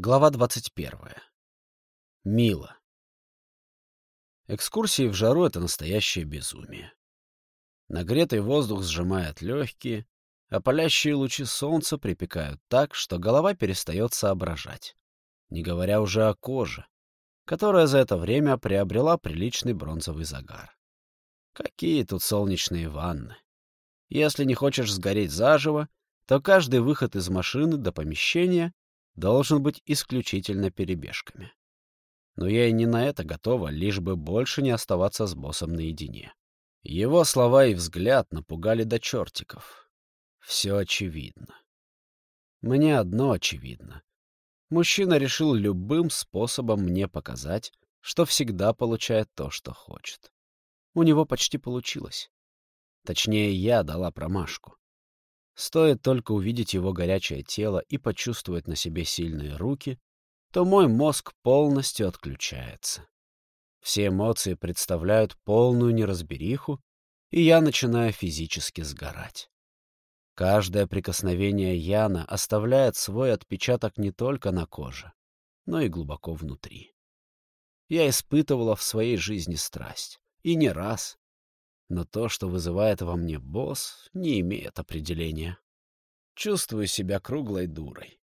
Глава 21. Мило. Экскурсии в жару — это настоящее безумие. Нагретый воздух сжимает легкие, а палящие лучи солнца припекают так, что голова перестает соображать, не говоря уже о коже, которая за это время приобрела приличный бронзовый загар. Какие тут солнечные ванны! Если не хочешь сгореть заживо, то каждый выход из машины до помещения должен быть исключительно перебежками. Но я и не на это готова, лишь бы больше не оставаться с боссом наедине. Его слова и взгляд напугали до чертиков. Все очевидно. Мне одно очевидно. Мужчина решил любым способом мне показать, что всегда получает то, что хочет. У него почти получилось. Точнее, я дала промашку. Стоит только увидеть его горячее тело и почувствовать на себе сильные руки, то мой мозг полностью отключается. Все эмоции представляют полную неразбериху, и я начинаю физически сгорать. Каждое прикосновение Яна оставляет свой отпечаток не только на коже, но и глубоко внутри. Я испытывала в своей жизни страсть, и не раз, но то, что вызывает во мне босс, не имеет определения. Чувствую себя круглой дурой.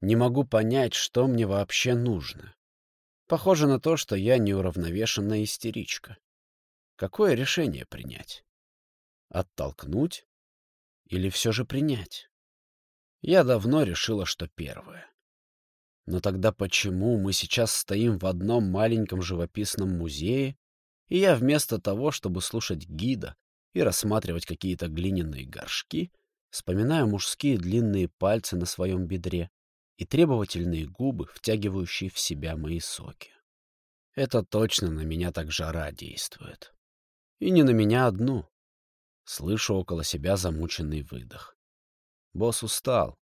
Не могу понять, что мне вообще нужно. Похоже на то, что я неуравновешенная истеричка. Какое решение принять? Оттолкнуть? Или все же принять? Я давно решила, что первое. Но тогда почему мы сейчас стоим в одном маленьком живописном музее, и я вместо того, чтобы слушать гида и рассматривать какие-то глиняные горшки, вспоминаю мужские длинные пальцы на своем бедре и требовательные губы, втягивающие в себя мои соки. Это точно на меня так жара действует. И не на меня одну. Слышу около себя замученный выдох. Босс устал.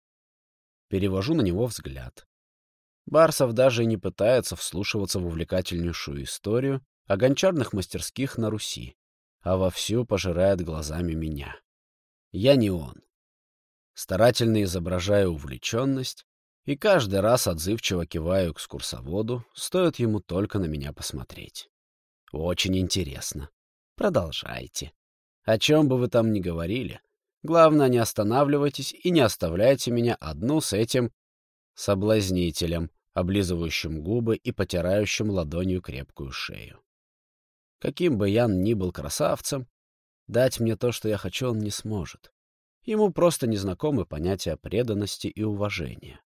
Перевожу на него взгляд. Барсов даже не пытается вслушиваться в увлекательнейшую историю, о гончарных мастерских на Руси, а вовсю пожирает глазами меня. Я не он. Старательно изображаю увлеченность, и каждый раз отзывчиво киваю экскурсоводу, стоит ему только на меня посмотреть. Очень интересно. Продолжайте. О чем бы вы там ни говорили, главное, не останавливайтесь и не оставляйте меня одну с этим соблазнителем, облизывающим губы и потирающим ладонью крепкую шею. Каким бы Ян ни был красавцем, дать мне то, что я хочу, он не сможет. Ему просто незнакомы понятия преданности и уважения.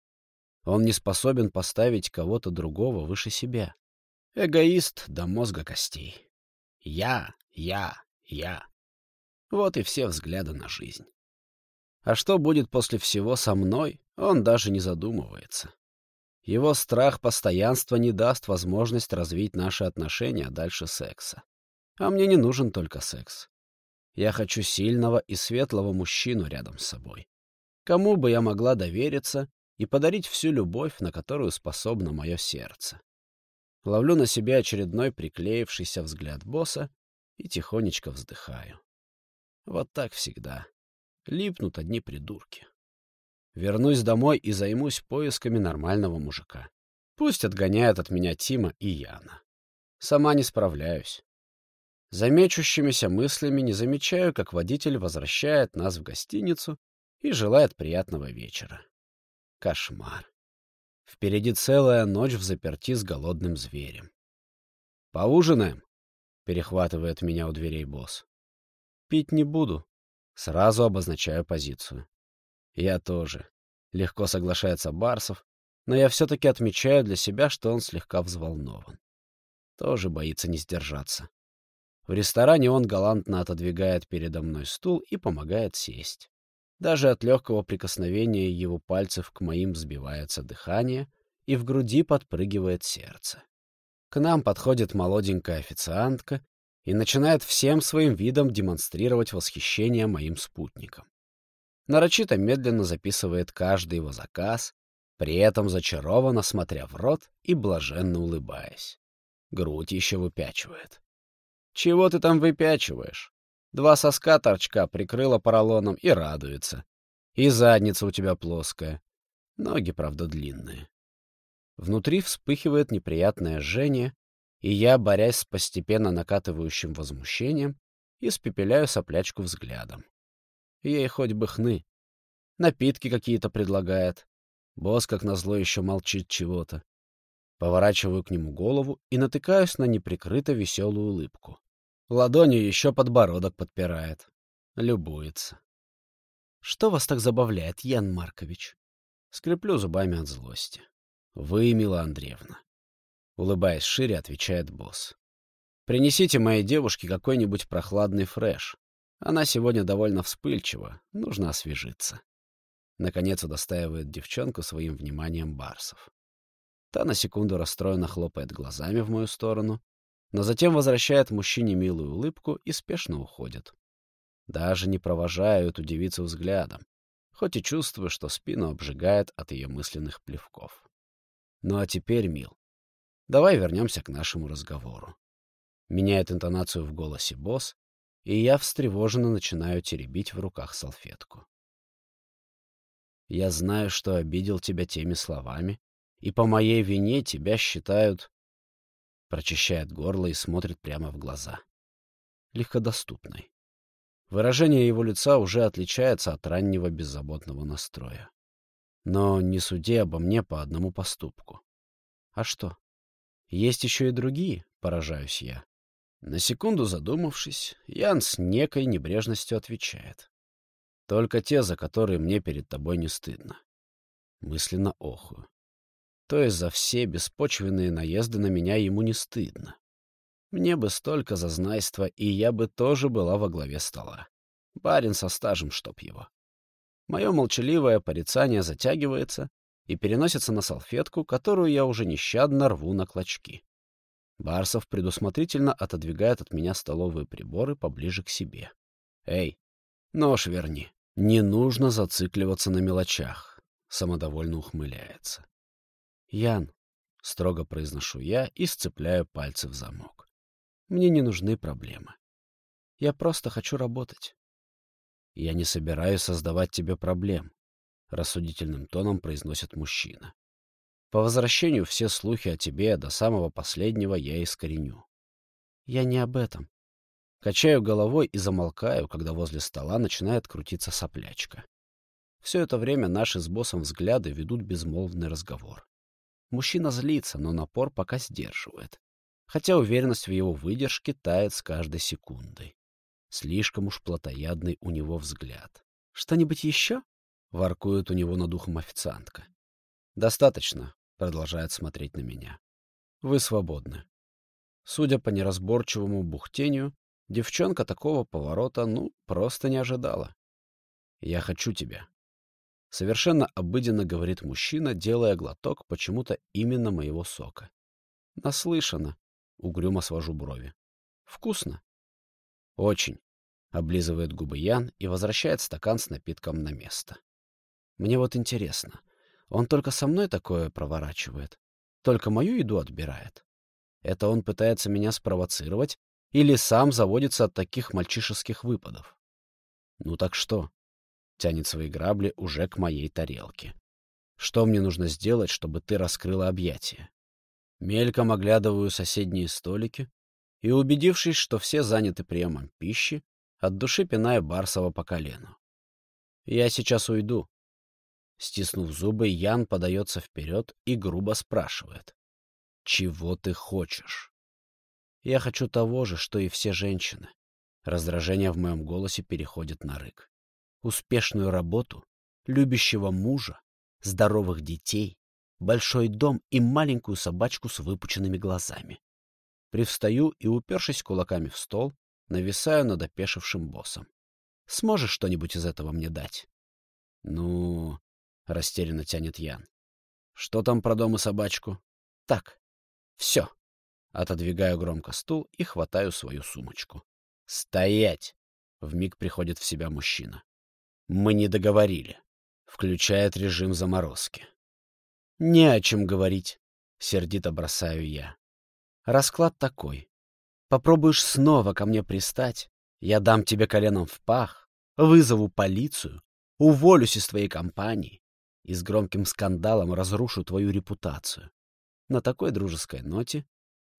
Он не способен поставить кого-то другого выше себя. Эгоист до мозга костей. Я, я, я. Вот и все взгляды на жизнь. А что будет после всего со мной, он даже не задумывается. Его страх постоянства не даст возможность развить наши отношения дальше секса. А мне не нужен только секс. Я хочу сильного и светлого мужчину рядом с собой. Кому бы я могла довериться и подарить всю любовь, на которую способно мое сердце. Ловлю на себе очередной приклеившийся взгляд босса и тихонечко вздыхаю. Вот так всегда. Липнут одни придурки. Вернусь домой и займусь поисками нормального мужика. Пусть отгоняют от меня Тима и Яна. Сама не справляюсь. Замечущимися мыслями не замечаю, как водитель возвращает нас в гостиницу и желает приятного вечера. Кошмар. Впереди целая ночь в заперти с голодным зверем. «Поужинаем?» — перехватывает меня у дверей босс. «Пить не буду». Сразу обозначаю позицию. Я тоже. Легко соглашается Барсов, но я все-таки отмечаю для себя, что он слегка взволнован. Тоже боится не сдержаться. В ресторане он галантно отодвигает передо мной стул и помогает сесть. Даже от легкого прикосновения его пальцев к моим взбивается дыхание, и в груди подпрыгивает сердце. К нам подходит молоденькая официантка и начинает всем своим видом демонстрировать восхищение моим спутником нарочито медленно записывает каждый его заказ, при этом зачарованно смотря в рот и блаженно улыбаясь. Грудь еще выпячивает. «Чего ты там выпячиваешь? Два соска торчка прикрыла поролоном и радуется. И задница у тебя плоская. Ноги, правда, длинные. Внутри вспыхивает неприятное жжение, и я, борясь с постепенно накатывающим возмущением, испепеляю соплячку взглядом. Ей хоть бы хны. Напитки какие-то предлагает. Босс, как назло, еще молчит чего-то. Поворачиваю к нему голову и натыкаюсь на неприкрыто веселую улыбку. Ладонью еще подбородок подпирает. Любуется. «Что вас так забавляет, Ян Маркович?» Скреплю зубами от злости. «Вы, Мила Андреевна». Улыбаясь шире, отвечает босс. «Принесите моей девушке какой-нибудь прохладный фреш. Она сегодня довольно вспыльчива, нужно освежиться». Наконец удостаивает девчонку своим вниманием Барсов. Та на секунду расстроенно хлопает глазами в мою сторону, но затем возвращает мужчине милую улыбку и спешно уходит. Даже не провожаю эту девицу взглядом, хоть и чувствую, что спину обжигает от ее мысленных плевков. Ну а теперь, мил, давай вернемся к нашему разговору. Меняет интонацию в голосе босс, и я встревоженно начинаю теребить в руках салфетку. Я знаю, что обидел тебя теми словами, и по моей вине тебя считают...» Прочищает горло и смотрит прямо в глаза. Легкодоступной. Выражение его лица уже отличается от раннего беззаботного настроя. Но не суди обо мне по одному поступку. А что? Есть еще и другие, поражаюсь я. На секунду задумавшись, Ян с некой небрежностью отвечает. Только те, за которые мне перед тобой не стыдно. Мысленно охую. То есть за все беспочвенные наезды на меня ему не стыдно. Мне бы столько зазнайства, и я бы тоже была во главе стола. Барин со стажем, чтоб его. Мое молчаливое порицание затягивается и переносится на салфетку, которую я уже нещадно рву на клочки. Барсов предусмотрительно отодвигает от меня столовые приборы поближе к себе. «Эй, нож верни. Не нужно зацикливаться на мелочах», — самодовольно ухмыляется. «Ян», — строго произношу я и сцепляю пальцы в замок. «Мне не нужны проблемы. Я просто хочу работать». «Я не собираюсь создавать тебе проблем», — рассудительным тоном произносит мужчина. «По возвращению все слухи о тебе до самого последнего я искореню». «Я не об этом». Качаю головой и замолкаю, когда возле стола начинает крутиться соплячка. Все это время наши с боссом взгляды ведут безмолвный разговор. Мужчина злится, но напор пока сдерживает. Хотя уверенность в его выдержке тает с каждой секундой. Слишком уж плотоядный у него взгляд. «Что-нибудь еще?» — воркует у него над ухом официантка. «Достаточно», — продолжает смотреть на меня. «Вы свободны». Судя по неразборчивому бухтению, девчонка такого поворота, ну, просто не ожидала. «Я хочу тебя», Совершенно обыденно говорит мужчина, делая глоток почему-то именно моего сока. Наслышано. Угрюмо свожу брови. Вкусно? Очень. Облизывает губы Ян и возвращает стакан с напитком на место. Мне вот интересно, он только со мной такое проворачивает? Только мою еду отбирает? Это он пытается меня спровоцировать или сам заводится от таких мальчишеских выпадов? Ну так что? тянет свои грабли уже к моей тарелке. Что мне нужно сделать, чтобы ты раскрыла объятия? Мельком оглядываю соседние столики и, убедившись, что все заняты приемом пищи, от души пинаю Барсова по колену. Я сейчас уйду. Стиснув зубы, Ян подается вперед и грубо спрашивает. «Чего ты хочешь?» «Я хочу того же, что и все женщины». Раздражение в моем голосе переходит на рык успешную работу, любящего мужа, здоровых детей, большой дом и маленькую собачку с выпученными глазами. Привстаю и, упершись кулаками в стол, нависаю над опешившим боссом. «Сможешь что-нибудь из этого мне дать?» «Ну...» — растерянно тянет Ян. «Что там про дом и собачку?» «Так, все». Отодвигаю громко стул и хватаю свою сумочку. «Стоять!» — вмиг приходит в себя мужчина. Мы не договорили. Включает режим заморозки. Не о чем говорить, сердито бросаю я. Расклад такой. Попробуешь снова ко мне пристать, я дам тебе коленом в пах, вызову полицию, уволюсь из твоей компании и с громким скандалом разрушу твою репутацию. На такой дружеской ноте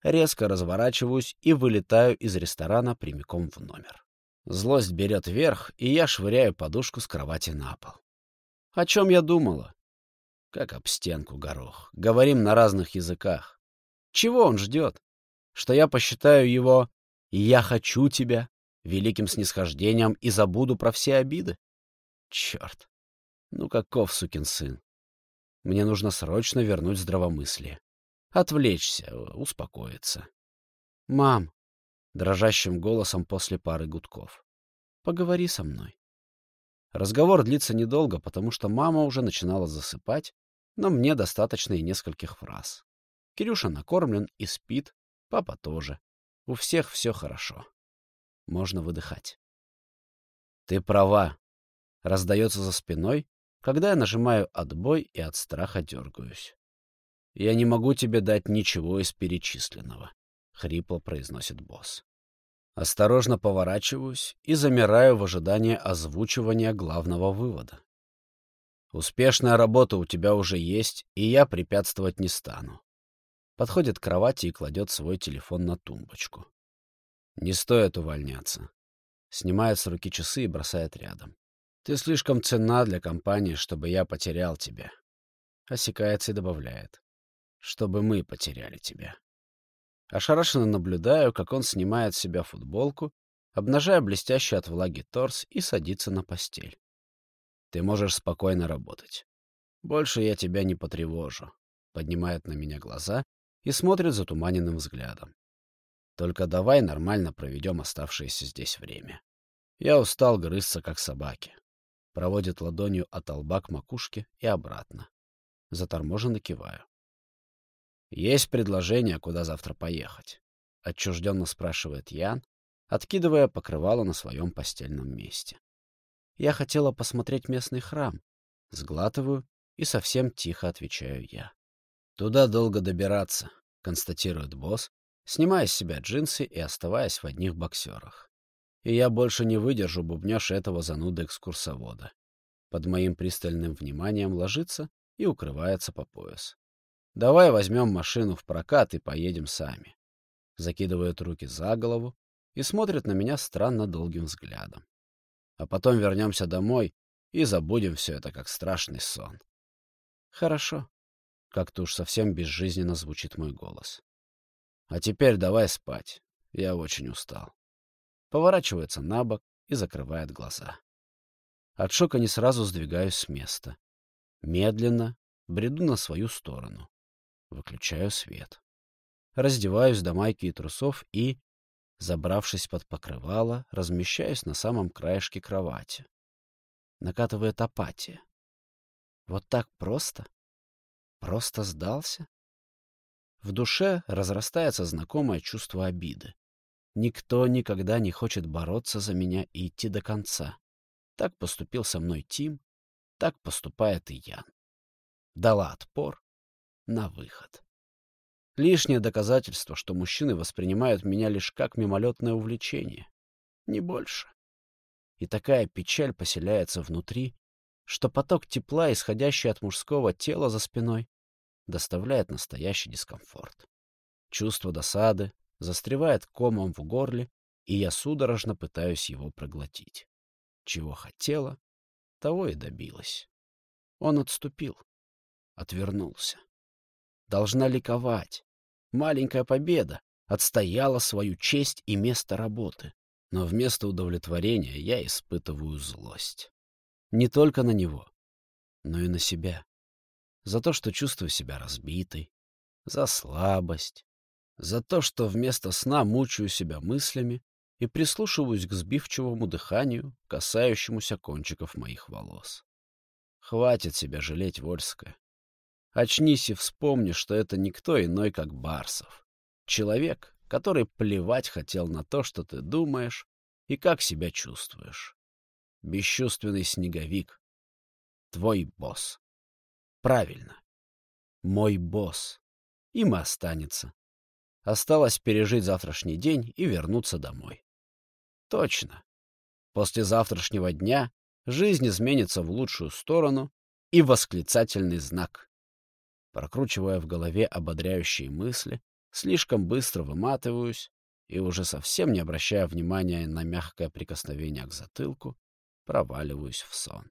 резко разворачиваюсь и вылетаю из ресторана прямиком в номер. Злость берет верх, и я швыряю подушку с кровати на пол. О чем я думала? Как об стенку горох. Говорим на разных языках. Чего он ждет? Что я посчитаю его «я хочу тебя» великим снисхождением и забуду про все обиды? Черт! Ну каков сукин сын? Мне нужно срочно вернуть здравомыслие. Отвлечься, успокоиться. «Мам!» — дрожащим голосом после пары гудков. «Поговори со мной». Разговор длится недолго, потому что мама уже начинала засыпать, но мне достаточно и нескольких фраз. Кирюша накормлен и спит, папа тоже. У всех все хорошо. Можно выдыхать. «Ты права», — раздается за спиной, когда я нажимаю «отбой» и от страха дергаюсь. «Я не могу тебе дать ничего из перечисленного», — хрипло произносит босс. Осторожно поворачиваюсь и замираю в ожидании озвучивания главного вывода. Успешная работа у тебя уже есть, и я препятствовать не стану. Подходит к кровати и кладет свой телефон на тумбочку. Не стоит увольняться. Снимает с руки часы и бросает рядом. Ты слишком ценна для компании, чтобы я потерял тебя. Осекается и добавляет чтобы мы потеряли тебя. Ошарашенно наблюдаю, как он снимает с себя футболку, обнажая блестящий от влаги торс и садится на постель. Ты можешь спокойно работать. Больше я тебя не потревожу. Поднимает на меня глаза и смотрит затуманенным взглядом. Только давай нормально проведем оставшееся здесь время. Я устал грызться, как собаки. Проводит ладонью от лба к макушке и обратно. Заторможенно киваю. «Есть предложение, куда завтра поехать?» — отчужденно спрашивает Ян, откидывая покрывало на своем постельном месте. «Я хотела посмотреть местный храм». Сглатываю и совсем тихо отвечаю я. «Туда долго добираться», — констатирует босс, снимая с себя джинсы и оставаясь в одних боксерах. И я больше не выдержу бубнёж этого зануда экскурсовода. Под моим пристальным вниманием ложится и укрывается по пояс. Давай возьмем машину в прокат и поедем сами. Закидывает руки за голову и смотрит на меня странно долгим взглядом. А потом вернемся домой и забудем все это как страшный сон. Хорошо. Как-то уж совсем безжизненно звучит мой голос. А теперь давай спать. Я очень устал. Поворачивается на бок и закрывает глаза. От шока не сразу сдвигаюсь с места. Медленно бреду на свою сторону. Выключаю свет. Раздеваюсь до майки и трусов и, забравшись под покрывало, размещаюсь на самом краешке кровати. Накатывает апатия. Вот так просто? Просто сдался? В душе разрастается знакомое чувство обиды. Никто никогда не хочет бороться за меня и идти до конца. Так поступил со мной Тим, так поступает и Ян. Дала отпор, на выход. Лишнее доказательство, что мужчины воспринимают меня лишь как мимолетное увлечение. Не больше. И такая печаль поселяется внутри, что поток тепла, исходящий от мужского тела за спиной, доставляет настоящий дискомфорт. Чувство досады застревает комом в горле, и я судорожно пытаюсь его проглотить. Чего хотела, того и добилась. Он отступил, отвернулся должна ликовать. Маленькая победа отстояла свою честь и место работы. Но вместо удовлетворения я испытываю злость. Не только на него, но и на себя. За то, что чувствую себя разбитой, за слабость, за то, что вместо сна мучаю себя мыслями и прислушиваюсь к сбивчивому дыханию, касающемуся кончиков моих волос. Хватит себя жалеть, Вольская. Очнись и вспомни, что это никто иной, как Барсов. Человек, который плевать хотел на то, что ты думаешь и как себя чувствуешь. Бесчувственный снеговик. Твой босс. Правильно. Мой босс. Им останется. Осталось пережить завтрашний день и вернуться домой. Точно. После завтрашнего дня жизнь изменится в лучшую сторону и восклицательный знак Прокручивая в голове ободряющие мысли, слишком быстро выматываюсь и, уже совсем не обращая внимания на мягкое прикосновение к затылку, проваливаюсь в сон.